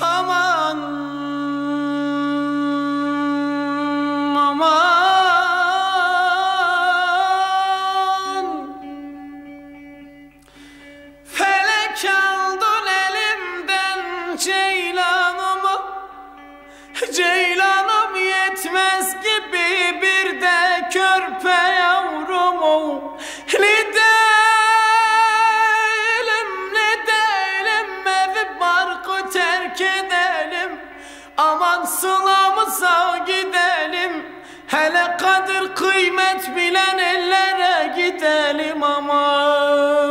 Aman aman. Felek aldın elimden Ceylanım yetmez gibi birden. kadir kıymet bilen ellere gidelim aman